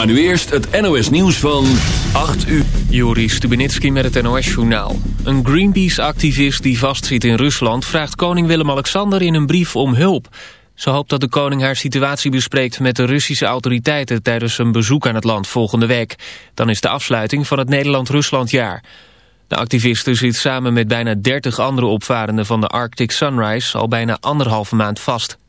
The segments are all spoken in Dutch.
Maar nu eerst het NOS nieuws van 8 uur. Joris Stubenitski met het NOS-journaal. Een Greenpeace-activist die vastzit in Rusland... vraagt koning Willem-Alexander in een brief om hulp. Ze hoopt dat de koning haar situatie bespreekt met de Russische autoriteiten... tijdens een bezoek aan het land volgende week. Dan is de afsluiting van het Nederland-Ruslandjaar. De activiste zit samen met bijna 30 andere opvarenden van de Arctic Sunrise... al bijna anderhalve maand vast.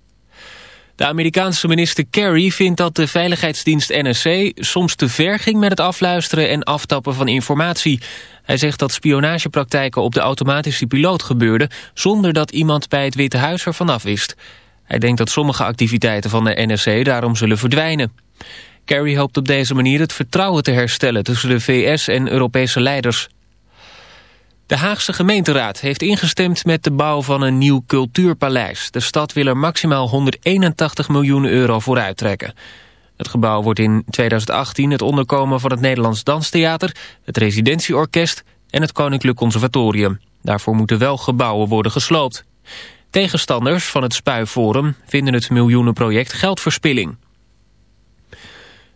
De Amerikaanse minister Kerry vindt dat de veiligheidsdienst NSC soms te ver ging met het afluisteren en aftappen van informatie. Hij zegt dat spionagepraktijken op de automatische piloot gebeurden zonder dat iemand bij het Witte Huis ervan af wist. Hij denkt dat sommige activiteiten van de NSC daarom zullen verdwijnen. Kerry hoopt op deze manier het vertrouwen te herstellen tussen de VS en Europese leiders. De Haagse gemeenteraad heeft ingestemd met de bouw van een nieuw cultuurpaleis. De stad wil er maximaal 181 miljoen euro voor uittrekken. Het gebouw wordt in 2018 het onderkomen van het Nederlands Danstheater... het Residentieorkest en het Koninklijk Conservatorium. Daarvoor moeten wel gebouwen worden gesloopt. Tegenstanders van het Spuiforum vinden het miljoenenproject geldverspilling.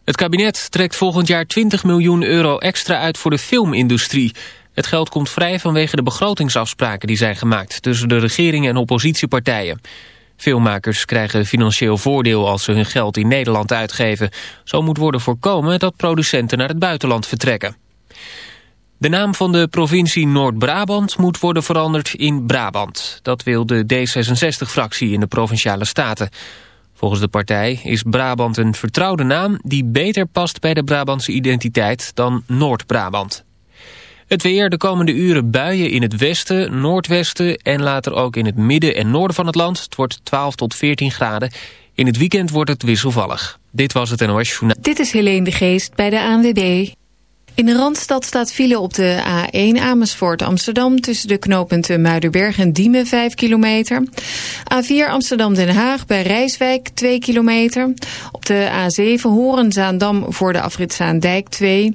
Het kabinet trekt volgend jaar 20 miljoen euro extra uit voor de filmindustrie... Het geld komt vrij vanwege de begrotingsafspraken die zijn gemaakt... tussen de regering en oppositiepartijen. Filmmakers krijgen financieel voordeel als ze hun geld in Nederland uitgeven. Zo moet worden voorkomen dat producenten naar het buitenland vertrekken. De naam van de provincie Noord-Brabant moet worden veranderd in Brabant. Dat wil de D66-fractie in de Provinciale Staten. Volgens de partij is Brabant een vertrouwde naam... die beter past bij de Brabantse identiteit dan Noord-Brabant. Het weer de komende uren buien in het westen, noordwesten en later ook in het midden en noorden van het land. Het wordt 12 tot 14 graden. In het weekend wordt het wisselvallig. Dit was het NOS Journaal. Dit is Helene de Geest bij de ANWB. In de Randstad staat file op de A1 Amersfoort Amsterdam... tussen de knooppunten Muiderberg en Diemen 5 kilometer. A4 Amsterdam-Den Haag bij Rijswijk 2 kilometer. Op de A7 Horen-Zaandam voor de afrit Zaandijk 2.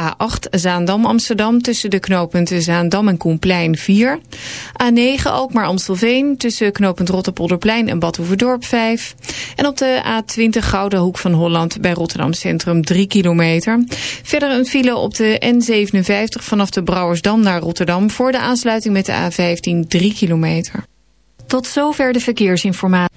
A8 Zaandam-Amsterdam tussen de knooppunten Zaandam en Koenplein 4. A9 Alkmaar-Amstelveen tussen knooppunt Rotterpolderplein en Badhoevedorp 5. En op de A20 Gouden Hoek van Holland bij Rotterdam Centrum 3 kilometer. Verder een file op de N57 vanaf de Brouwersdam naar Rotterdam... voor de aansluiting met de A15 3 kilometer. Tot zover de verkeersinformatie.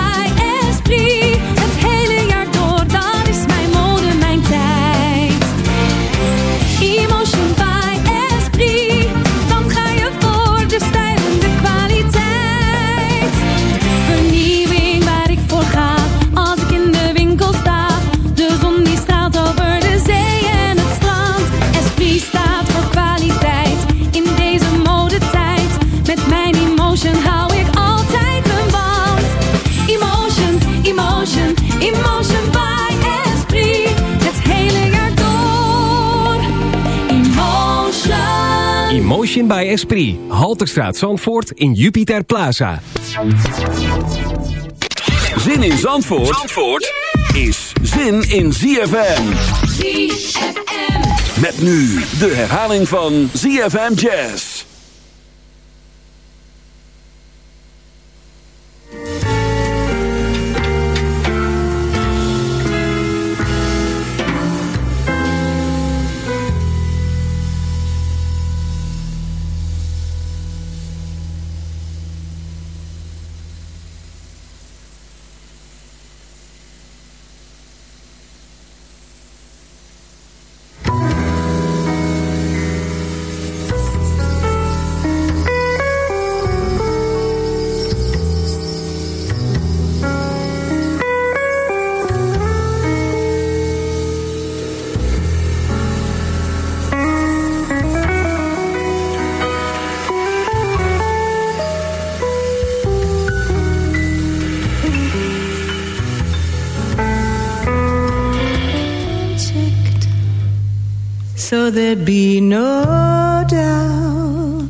by Esprit. Halterstraat Zandvoort in Jupiter Plaza. Zin in Zandvoort, Zandvoort is zin in ZFM. ZFM. Met nu de herhaling van ZFM Jazz. So there'd be no doubt.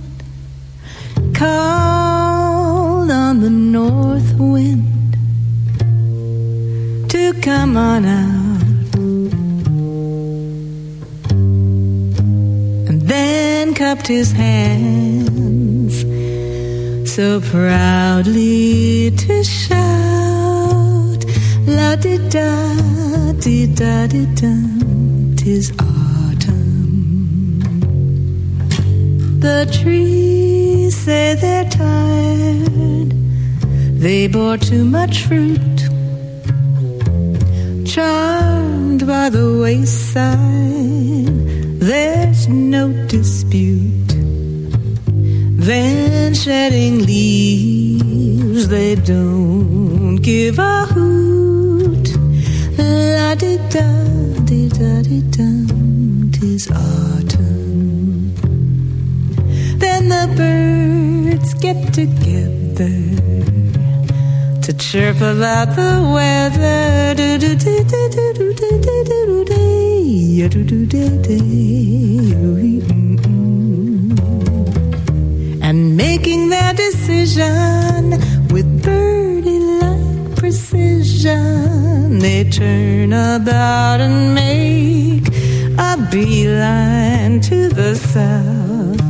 Called on the north wind to come on out. And then cupped his hands so proudly to shout La di da di da di da They bore too much fruit Charmed by the wayside There's no dispute then shedding leaves they don't give a hoot. La di da di da di da, tis autumn. Then the birds get together chirp about the weather. And making their decision with birdie-like precision. They turn about and make a beeline to the south.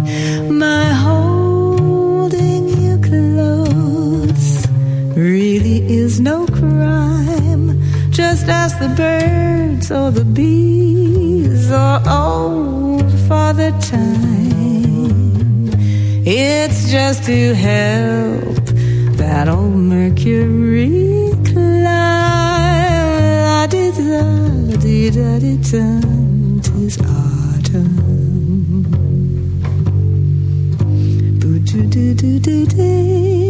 Is no crime. Just ask the birds or the bees or old Father Time. It's just to help that old Mercury climb. La di da di da di da, tis autumn. Boo doo doo doo doo day.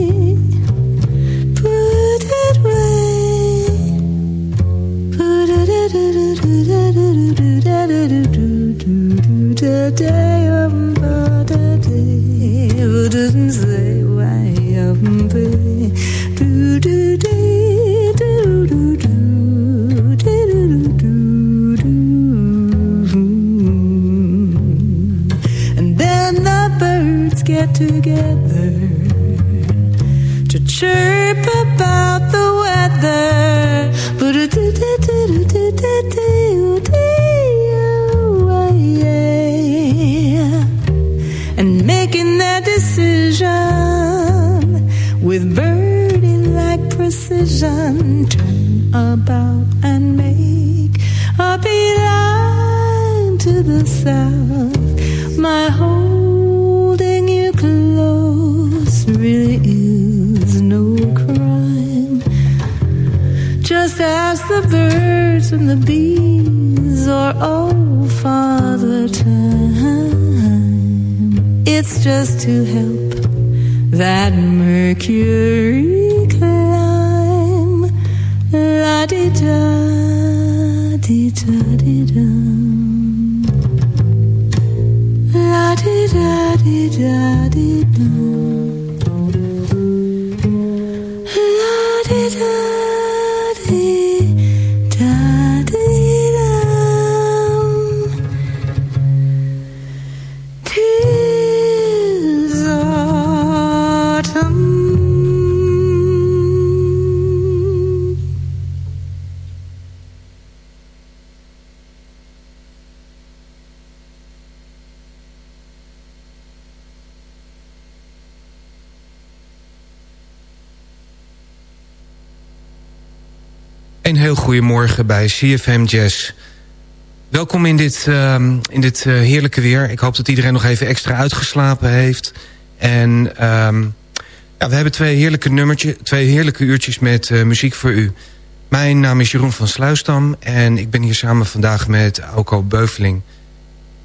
Together Ask the birds and the bees or old Father Time. It's just to help that Mercury climb. La di da di da di da. La di da di da di da. Een heel goede morgen bij CFM Jazz. Welkom in dit, ehm, in dit eh, heerlijke weer. Ik hoop dat iedereen nog even extra uitgeslapen heeft. En ehm, ja, we hebben twee heerlijke nummertjes, twee heerlijke uurtjes met eh, muziek voor u. Mijn naam is Jeroen van Sluisdam en ik ben hier samen vandaag met Auko Beuveling.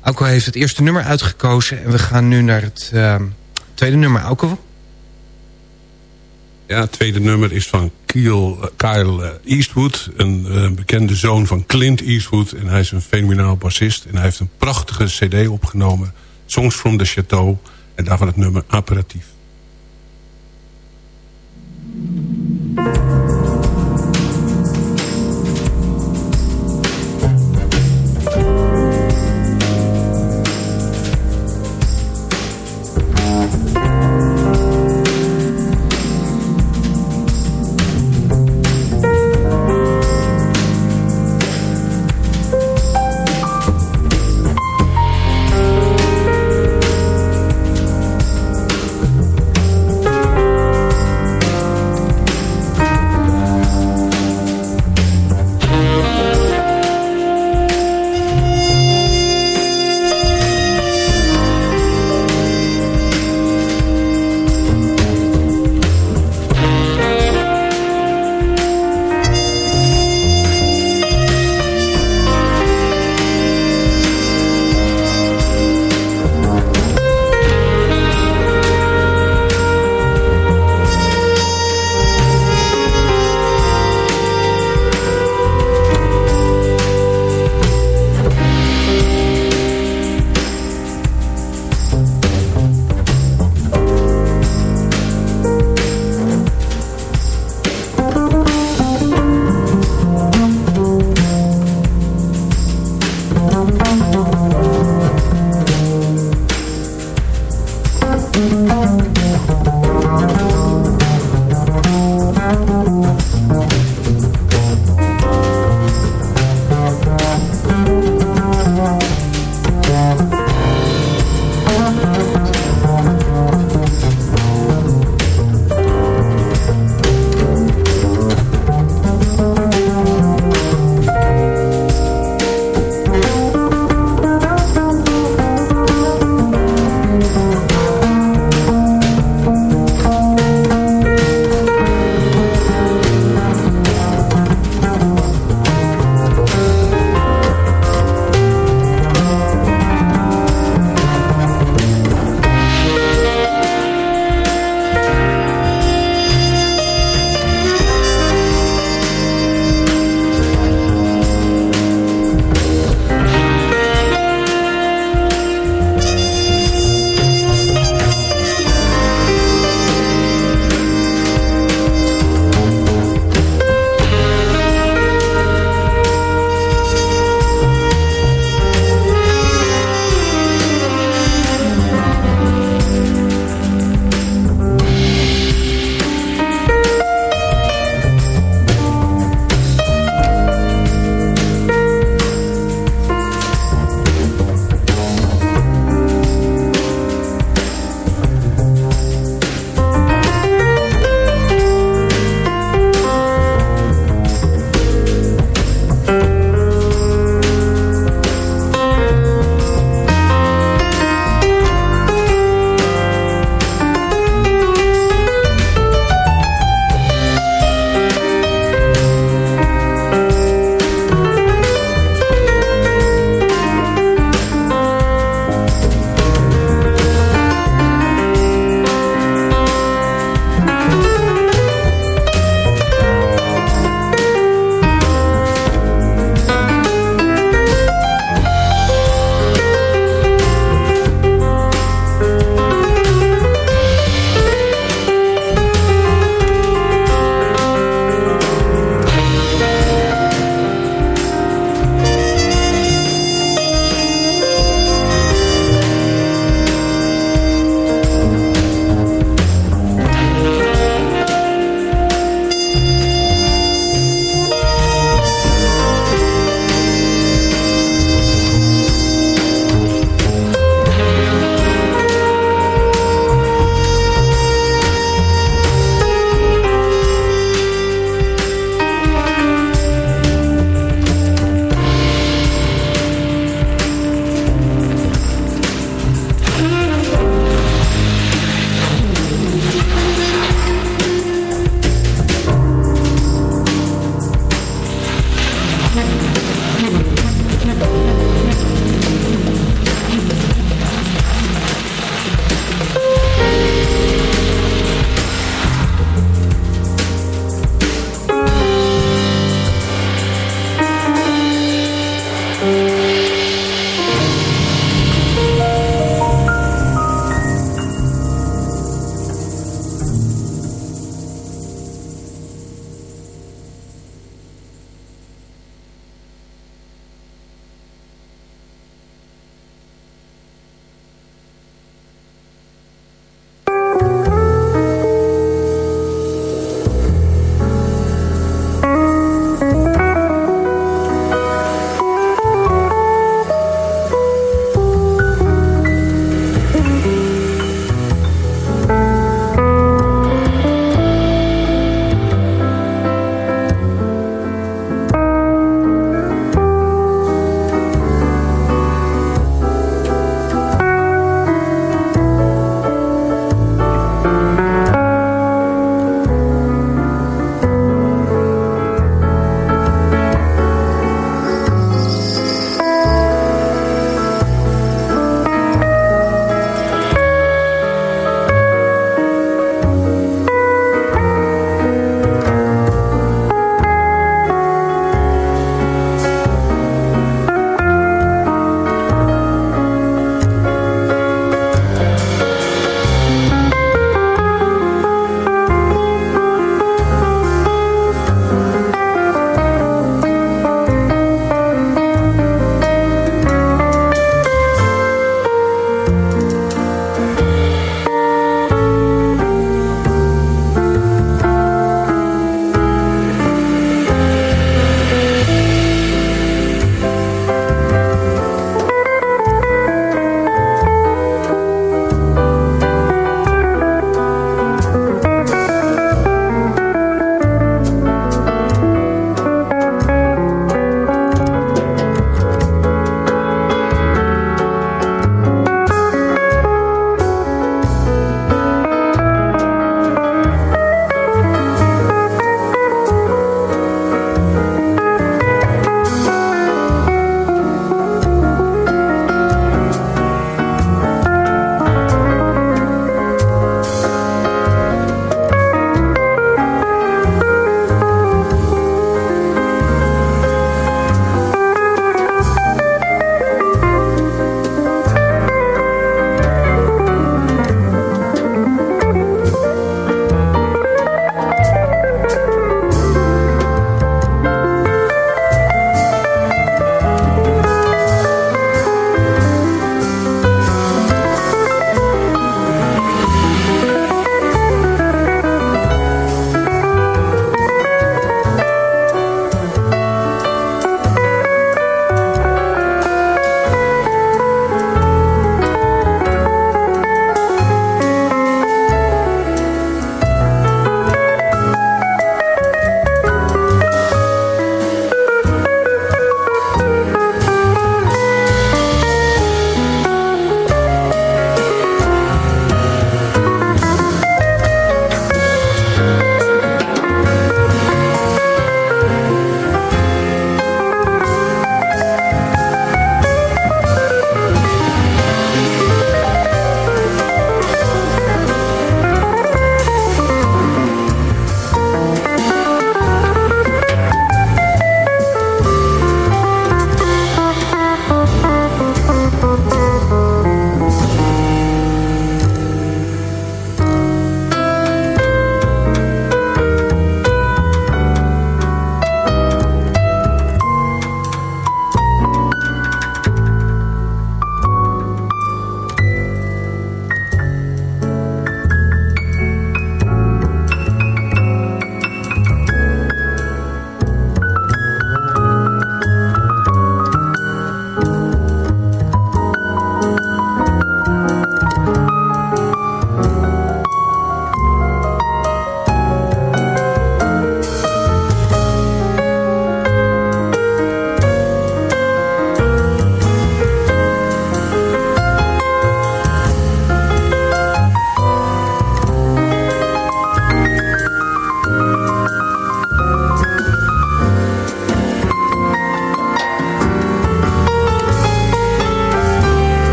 Auko heeft het eerste nummer uitgekozen en we gaan nu naar het ehm, tweede nummer. Auko? Ja, het tweede nummer is van eh, Kyle eh, Eastwood. Een eh, bekende zoon van Clint Eastwood. En hij is een fenomenaal bassist. En hij heeft een prachtige cd opgenomen. Songs from the Chateau. En daarvan het nummer Apparatief.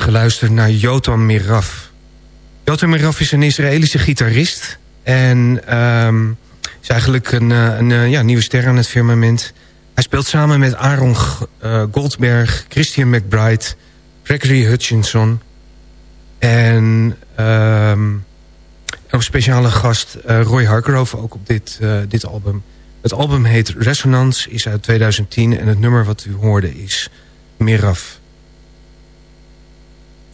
Geluisterd naar Jotam Miraf. Jotam Miraf is een Israëlische gitarist. En ehm, is eigenlijk een, eh, een eh, ja, nieuwe ster aan het firmament. Hij speelt samen met Aaron uh, Goldberg, Christian McBride... Gregory Hutchinson... en ehm, een speciale gast Roy Hargrove ook op dit, dit album. Het album heet Resonance, is uit 2010... en het nummer wat u hoorde is Miraf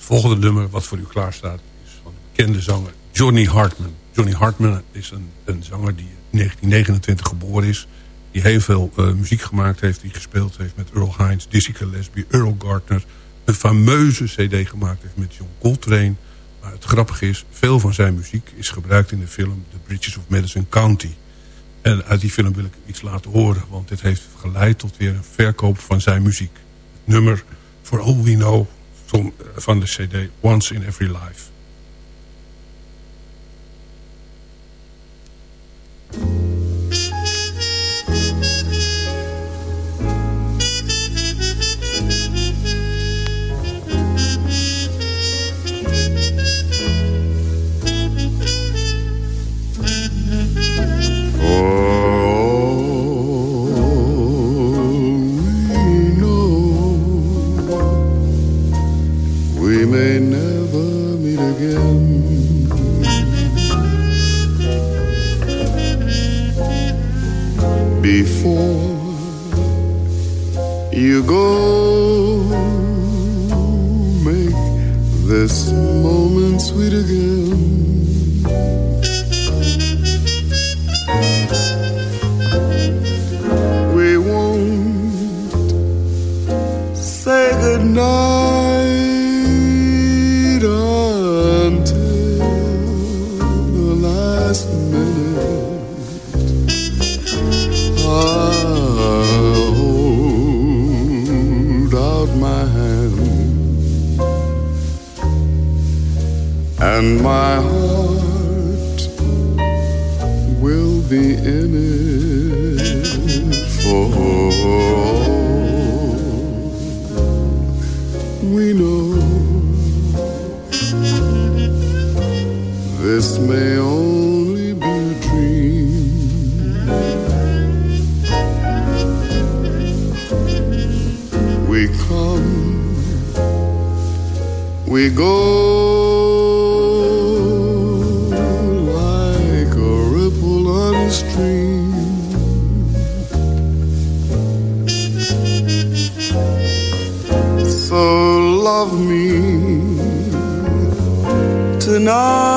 volgende nummer wat voor u klaar staat... is van de bekende zanger Johnny Hartman. Johnny Hartman is een, zanger die in 1929 geboren is... die heel veel uh, muziek gemaakt heeft... die gespeeld heeft met Earl Hines, Dizzy Gillespie, Earl Gardner... een fameuze cd gemaakt heeft met John Coltrane... Maar het grappige is, veel van zijn muziek is gebruikt in de film The Bridges of Madison County. En uit die film wil ik iets laten horen, want dit heeft geleid tot weer een verkoop van zijn muziek. Het nummer For All We Know van, van de cd Once in Every Life. And my heart will be in it for all we know. This may only be a dream. We come, we go not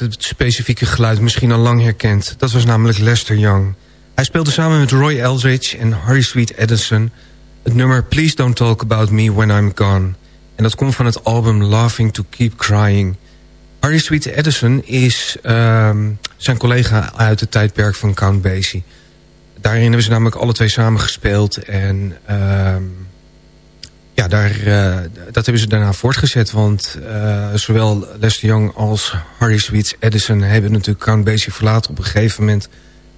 het specifieke geluid misschien al lang herkend. Dat was namelijk Lester Young. Hij speelde samen met Roy Eldridge en Harry Sweet Edison... het nummer Please Don't Talk About Me When I'm Gone. En dat komt van het album Laughing to Keep Crying. Harry Sweet Edison is uh, zijn collega uit het tijdperk van Count Basie. Daarin hebben ze namelijk alle twee samen gespeeld. En uh, ja, daar, uh, dat hebben ze daarna voortgezet. Want uh, zowel Lester Young als Harry Sweet Edison... hebben natuurlijk Count Basie verlaten op een gegeven moment...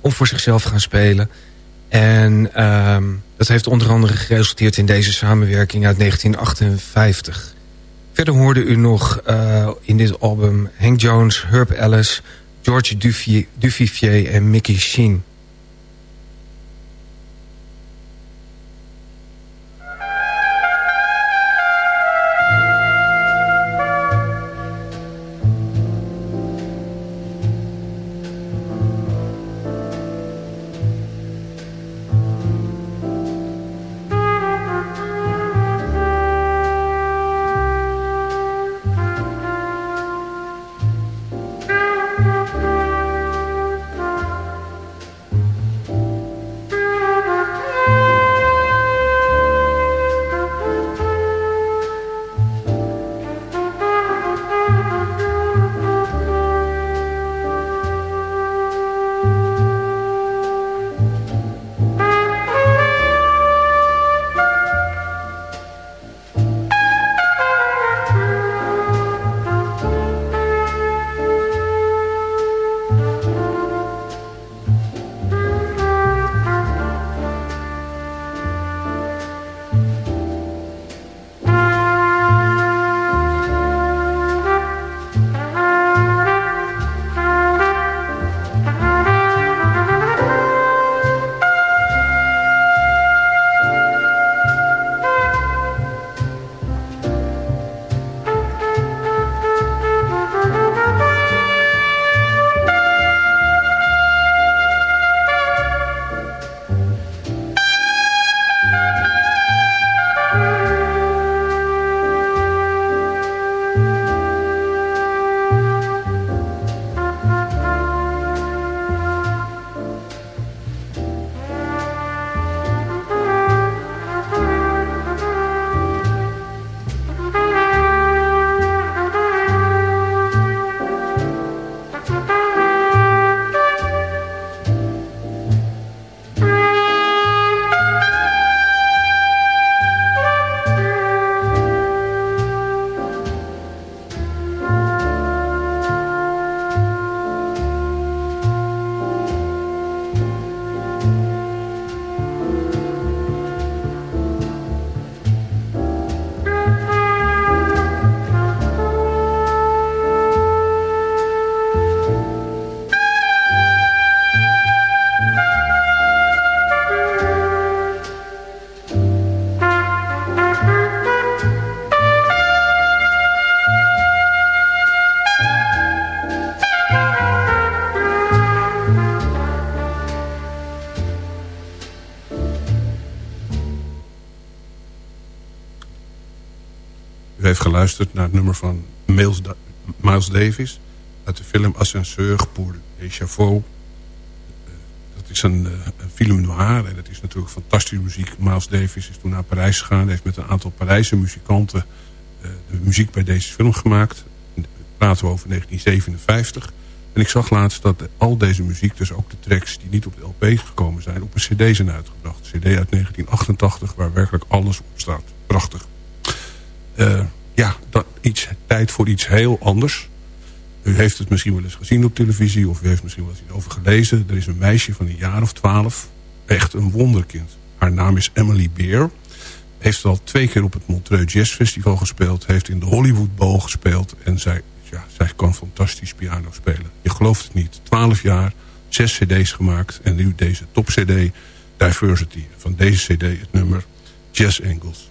om voor zichzelf gaan spelen. En uh, dat heeft onder andere geresulteerd in deze samenwerking uit 1958... Verder hoorde u nog uh, in dit album Hank Jones, Herb Ellis, George Duvivier en Mickey Sheen. Geluisterd naar het nummer van Miles, Miles Davis... uit de film Ascenseur pour les Chauffeurs. Dat is een, eh, een film noir en dat is natuurlijk fantastische muziek. Miles Davis is toen naar Parijs gegaan... heeft met een aantal Parijse muzikanten uh, de muziek bij deze film gemaakt. Praten we over 1957... En ik zag laatst dat al deze muziek, dus ook de tracks die niet op de LP gekomen zijn, op een cd zijn uitgebracht. Een cd uit 1988 waar werkelijk alles op staat. Prachtig. Ja, dat, iets, tijd voor iets heel anders. U heeft het misschien wel eens gezien op televisie... of u heeft misschien wel eens over gelezen. Er is een meisje van een jaar of twaalf. Echt een wonderkind. Haar naam is Emily Beer. Heeft al twee keer op het Montreux Jazz Festival gespeeld. Heeft in de Hollywood Bowl gespeeld. En zij, ja, zij kan fantastisch piano spelen. Je gelooft het niet. Twaalf jaar, zes cd's gemaakt. En nu deze top cd, Diversity. Van deze cd het nummer Jazz Angles.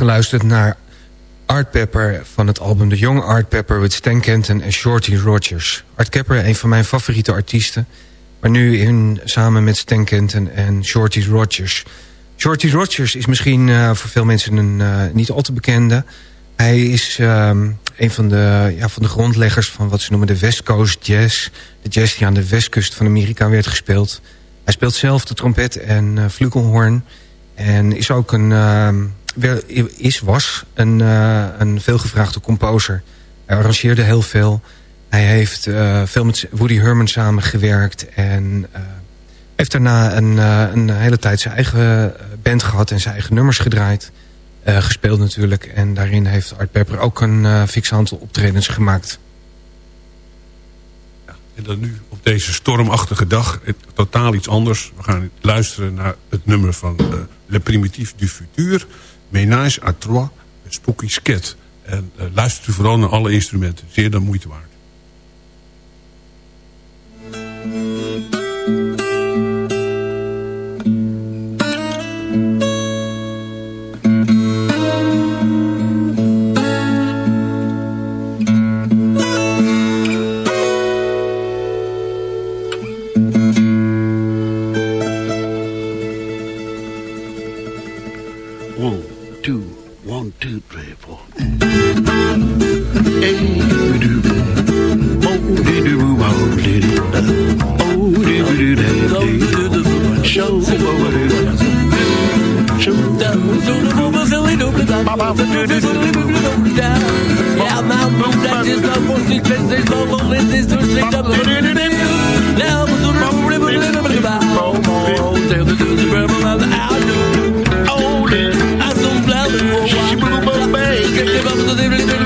Geluisterd naar Art Pepper van het album The Young Art Pepper... with Stan Kenton en Shorty Rogers. Art Pepper, een van mijn favoriete artiesten... maar nu in, samen met Stan Kenton en Shorty Rogers. Shorty Rogers is misschien uh, voor veel mensen een uh, niet al te bekende. Hij is um, een van de, ja, van de grondleggers van wat ze noemen de West Coast Jazz. De jazz die aan de westkust van Amerika werd gespeeld. Hij speelt zelf de trompet en uh, flugelhorn... En is ook een, uh, is, was een, uh, een veelgevraagde composer. Hij arrangeerde heel veel. Hij heeft uh, veel met Woody Herman samengewerkt. En heeft daarna een, een hele tijd zijn eigen band gehad en zijn eigen nummers gedraaid. gespeeld natuurlijk. En daarin heeft Art Pepper ook een uh, fix aantal optredens gemaakt. En dan nu op deze stormachtige dag totaal iets anders. We gaan luisteren naar het nummer van Le Primitif du Futur. Ménage à trois, Spooky Sket. En uh, luistert u vooral naar alle instrumenten. Zeer de moeite waard. two, three, four. pray for. nou, dat is nou voor zich, dat is nou voor zich, dat is nou voor zich, dat is nou voor zich, now we're gonna rip a little bit about Oh, tell the dudes to burn another hour Oh, I don't blame you Levanta o dedo,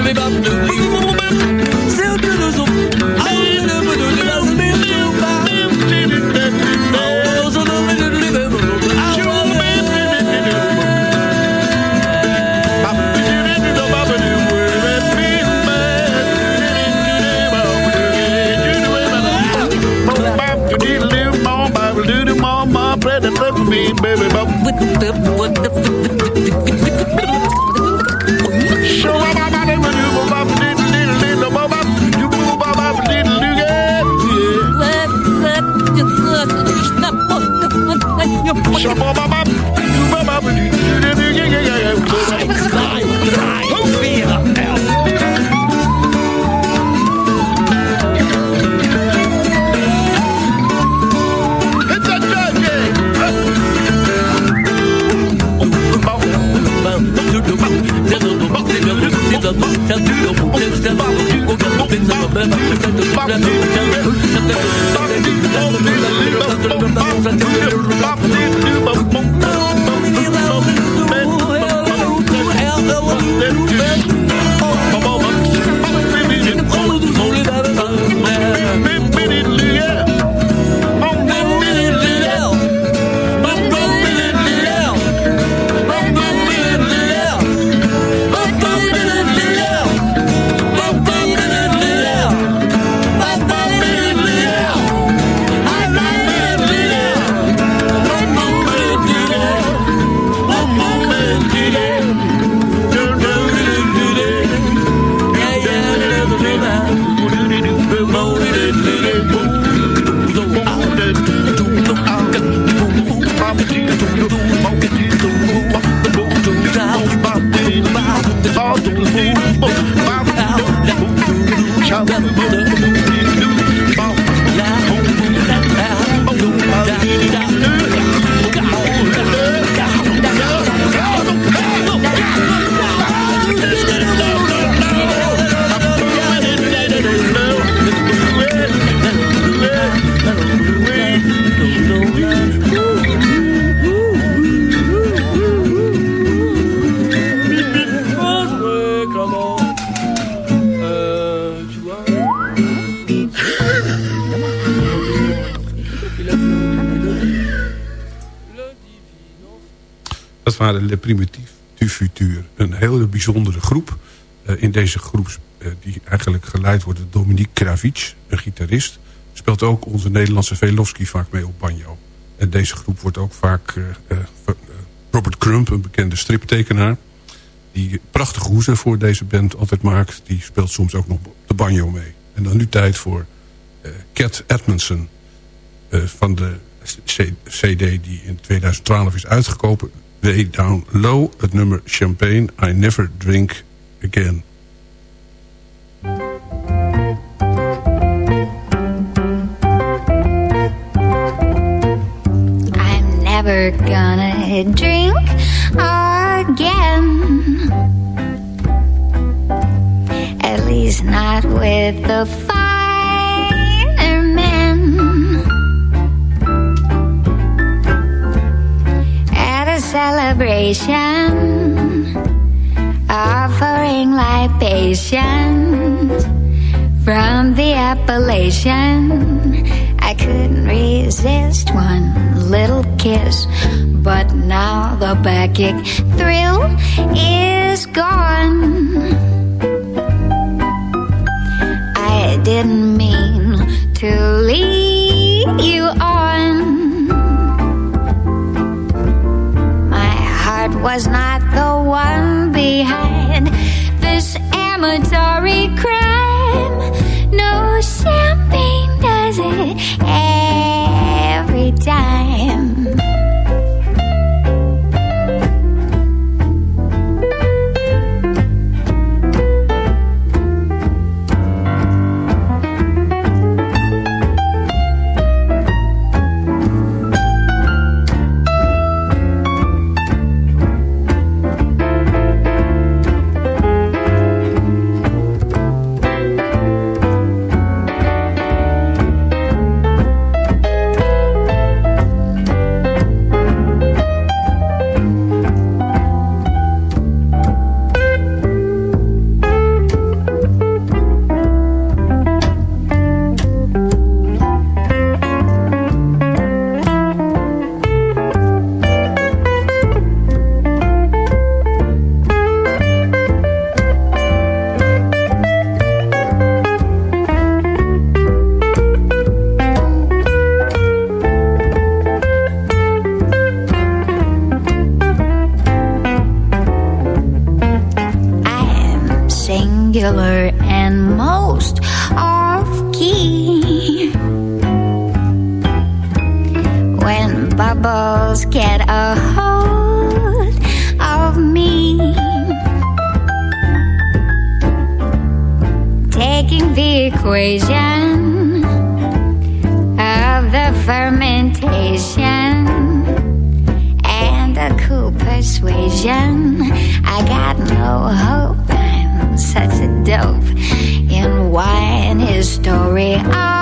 让你不得。不 Le Primitief du Futur. Een hele bijzondere groep. Uh, in deze groep, uh, die eigenlijk geleid wordt door Dominique Kravitsch, een gitarist. Speelt ook onze Nederlandse Velofsky vaak mee op banjo. En deze groep wordt ook vaak... Uh, Robert Crump, een bekende striptekenaar. die prachtige hoezen voor deze band altijd maakt. Die speelt soms ook nog de banjo mee. En dan nu tijd voor eh, Cat Edmondson eh, van de CD die in 2012 is uitgekomen. Way Down Low, het nummer Champagne, I Never Drink Again. I'm never gonna drink again. At least not with the finer celebration, offering libations from the Appalachian. I couldn't resist one little kiss, but now the backache thrill is gone. Was not bubbles get a hold of me, taking the equation of the fermentation and a cool persuasion. I got no hope. I'm such a dope in wine historiography.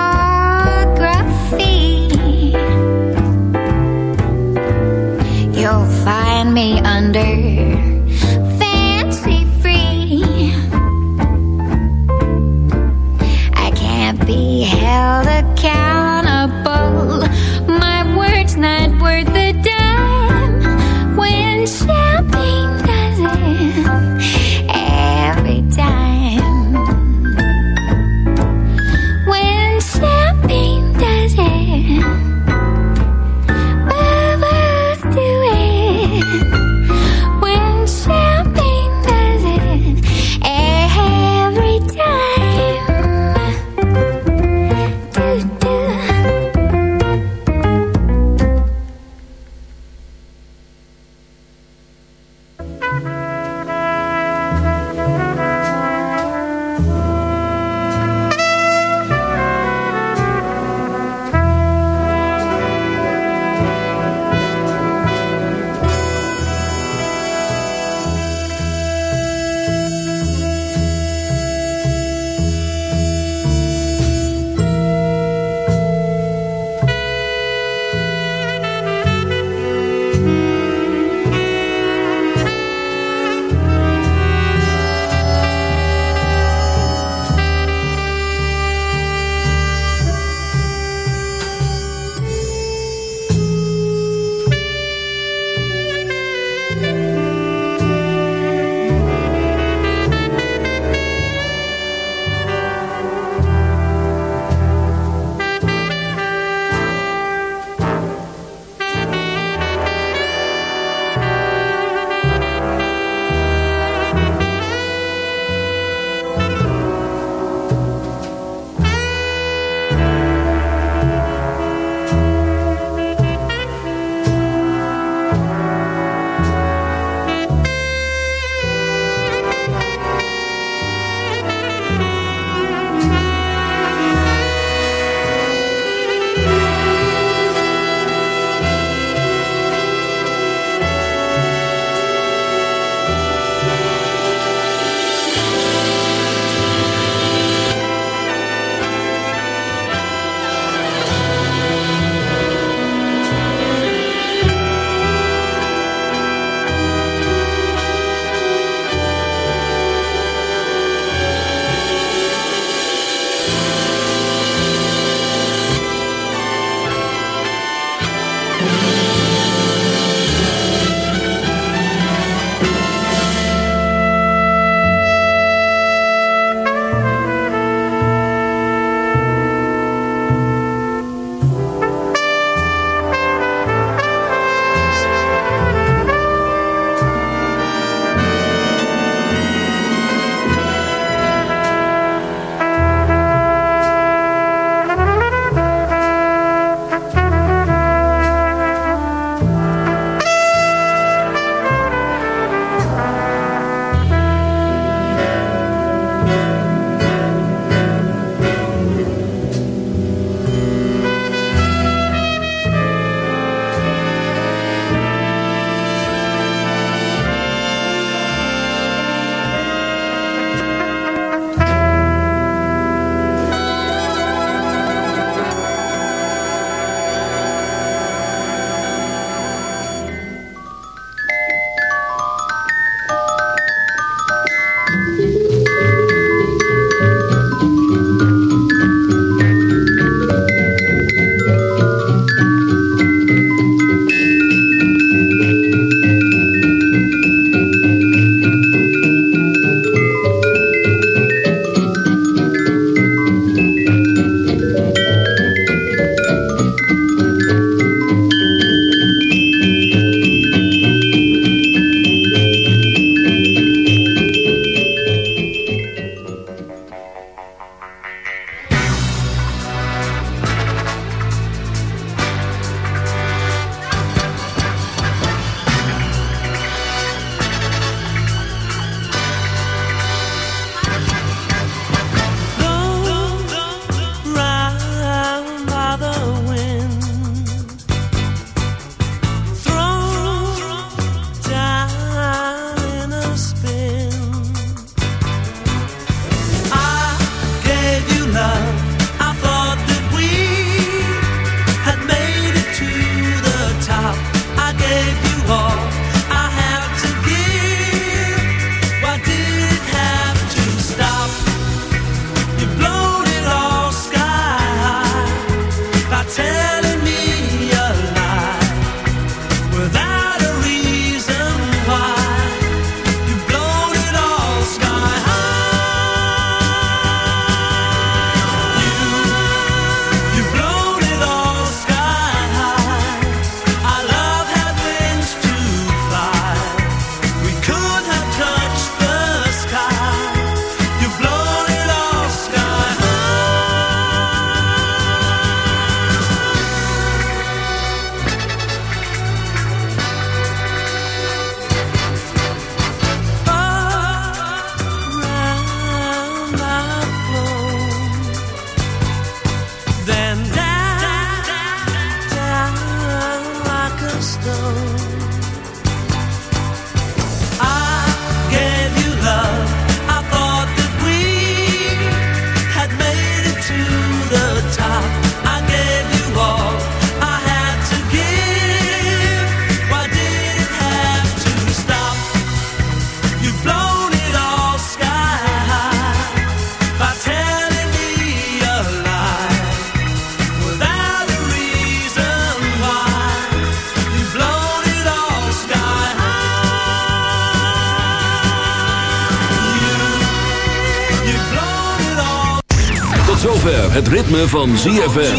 van ZFM.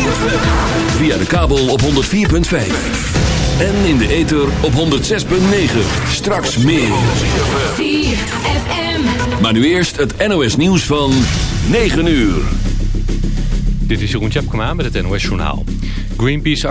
Via de kabel op 104.5. En in de ether op 106.9. Straks meer. Maar nu eerst het NOS nieuws van 9 uur. Dit is Jeroen Tjepkema met het NOS Journaal. Greenpeace...